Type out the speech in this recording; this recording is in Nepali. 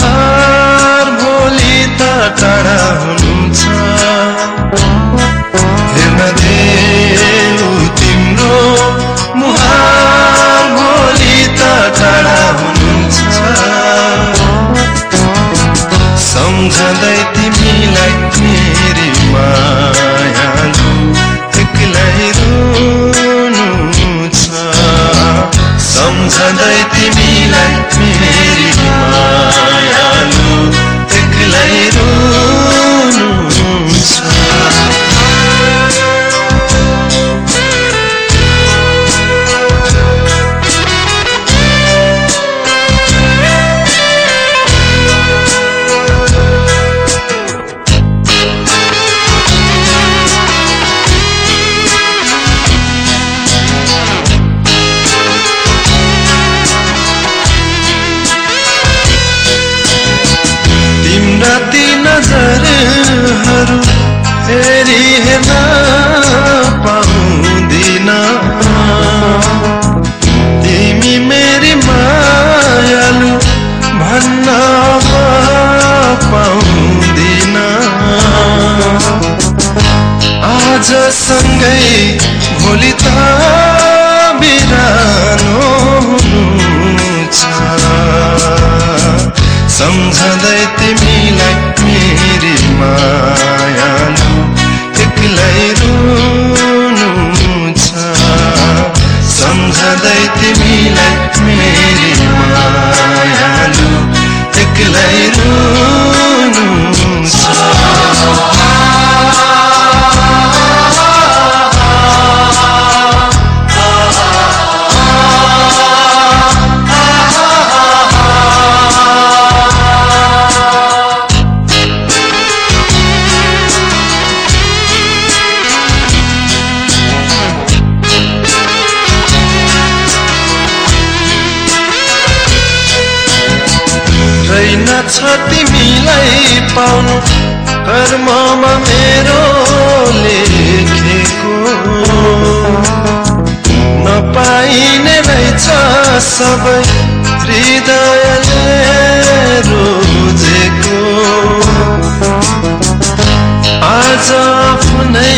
하루 आजसँगै भोलि त छ तिमीलाई पाउनु। कर्ममा मेरो लेखेको। नपाइने रहेछ सबै हृदयले रोजेको। आज आफ्नै